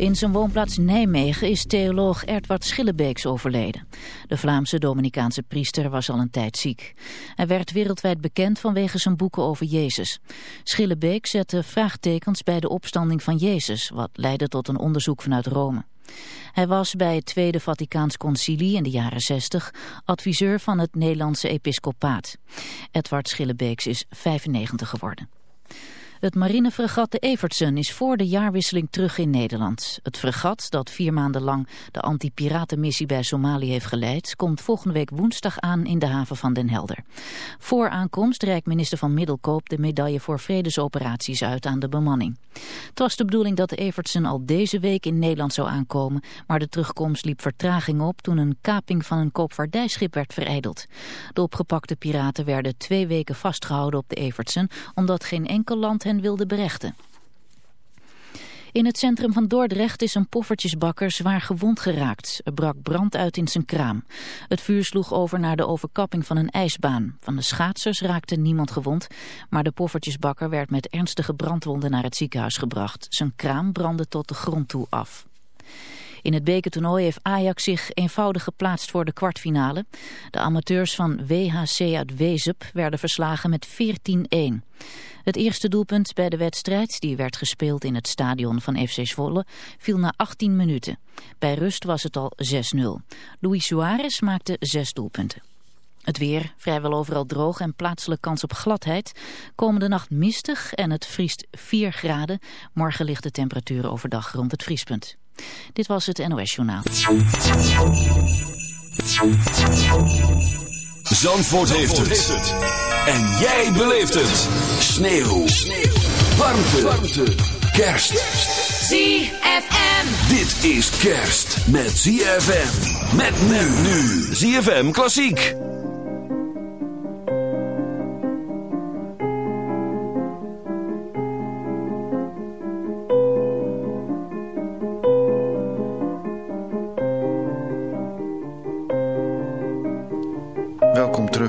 In zijn woonplaats Nijmegen is theoloog Erdward Schillebeeks overleden. De Vlaamse Dominicaanse priester was al een tijd ziek. Hij werd wereldwijd bekend vanwege zijn boeken over Jezus. Schillebeek zette vraagtekens bij de opstanding van Jezus, wat leidde tot een onderzoek vanuit Rome. Hij was bij het Tweede Vaticaans Concilie in de jaren 60 adviseur van het Nederlandse episcopaat. Edward Schillebeeks is 95 geworden. Het marinefregat de Evertsen is voor de jaarwisseling terug in Nederland. Het fregat, dat vier maanden lang de anti-piratenmissie bij Somalië heeft geleid, komt volgende week woensdag aan in de haven van Den Helder. Voor aankomst reikt minister van Middelkoop de medaille voor vredesoperaties uit aan de bemanning. Het was de bedoeling dat de Evertsen al deze week in Nederland zou aankomen, maar de terugkomst liep vertraging op toen een kaping van een koopvaardijschip werd vereideld. De opgepakte piraten werden twee weken vastgehouden op de Evertsen, omdat geen enkel land hen wilde berechten. In het centrum van Dordrecht is een poffertjesbakker zwaar gewond geraakt. Er brak brand uit in zijn kraam. Het vuur sloeg over naar de overkapping van een ijsbaan. Van de schaatsers raakte niemand gewond, maar de poffertjesbakker werd met ernstige brandwonden naar het ziekenhuis gebracht. Zijn kraam brandde tot de grond toe af. In het bekertoernooi heeft Ajax zich eenvoudig geplaatst voor de kwartfinale. De amateurs van WHC uit Wezep werden verslagen met 14-1. Het eerste doelpunt bij de wedstrijd, die werd gespeeld in het stadion van FC Zwolle, viel na 18 minuten. Bij rust was het al 6-0. Luis Suarez maakte zes doelpunten. Het weer, vrijwel overal droog en plaatselijk kans op gladheid. Komende nacht mistig en het vriest 4 graden. Morgen ligt de temperatuur overdag rond het vriespunt. Dit was het NOS Journaal. Zandvoort heeft het. En jij beleeft het. Sneeuw. Warmte. Warmte. Kerst. ZFM. Dit is kerst met ZFM. Met nu nu. ZFM Klassiek.